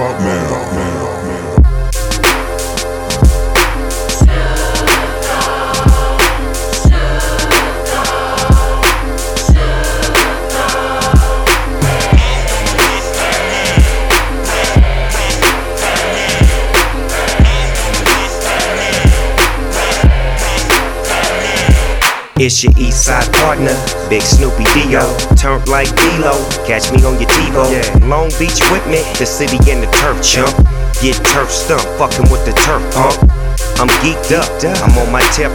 about now? It's your east side partner, Big Snoopy Dio. Turned like D-Lo, catch me on your TiVo. Long Beach with me, the city and the turf chump. Get turf stump, fucking with the turf pump. I'm geeked up, I'm on my tip.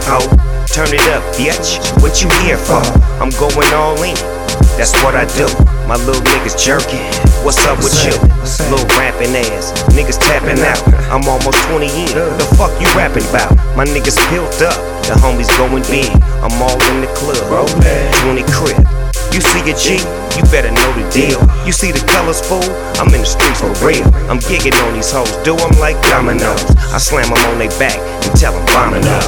Turn it up, bitch. What you here for? I'm going all in. That's what I do. My little niggas jerking. What's up with you? Little rapping ass. Niggas tapping out. I'm almost 20 in. The fuck you rapping about? My niggas built up. The homies going big. I'm all in the club. 20 crib. You see a G, you better know the deal. You see the colors, fool? I'm in the streets for real. I'm gigging on these hoes, do them like dominoes. I slam them on their back and tell them bombing up.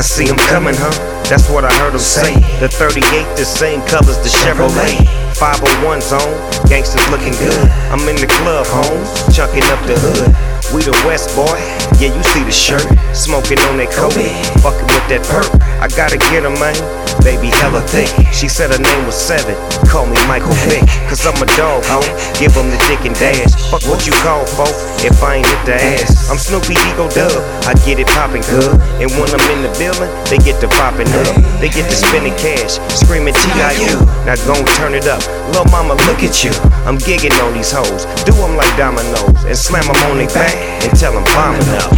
I see him coming, huh? That's what I heard him say. The 38, the same colors, the Chevrolet. 501 zone, gangsters looking good. I'm in the club, home, chucking up the hood. We the West boy, yeah, you see the shirt. Smoking on that coke, fucking with that perk. I gotta get her, man. Baby, hella thick. She said her name was Seven. Call me Michael Vick, cause I'm a dog, ho. Give them the dick and dash. Fuck what you call, folk, if I ain't hit the ass. I'm Snoopy Ego Dub, I get it poppin' good. And when I'm in the building, they get to poppin' up. They get to spending cash, screaming TIU. Now gon' turn it up. Lil' mama, look at you. I'm gigging on these hoes. Do them like dominoes and slam them on their back and tell them bombing up.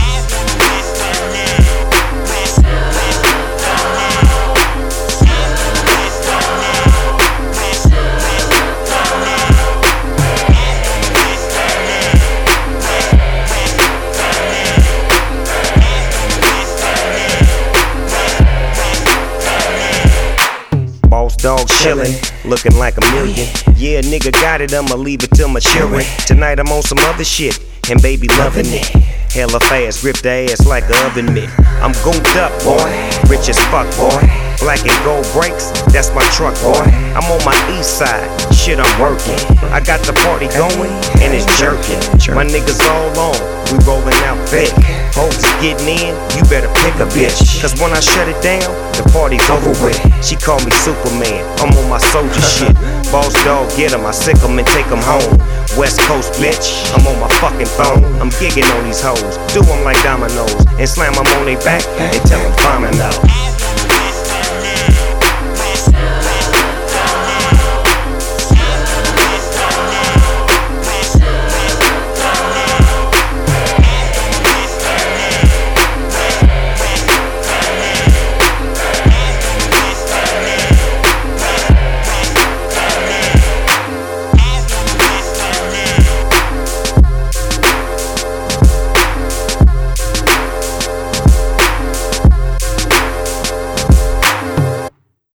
Dog chillin', looking like a million. Yeah, nigga got it, I'ma leave it till maturing. Tonight I'm on some other shit, and baby loving it. Hella fast, grip the ass like a oven mitt. I'm gooped up, boy, rich as fuck, boy. Black and gold brakes, that's my truck, boy. I'm on my east side, shit I'm working. I got the party going, and it's jerking. My niggas all on, we rolling out thick. Getting in, you better pick a bitch. Cause when I shut it down, the party's over with. She call me Superman, I'm on my soldier shit. Boss dog, get 'em, I sick 'em and take 'em home. West Coast bitch, I'm on my fucking phone. I'm gigging on these hoes, do 'em like dominoes, and slam slam 'em on their back and tell 'em bombing out.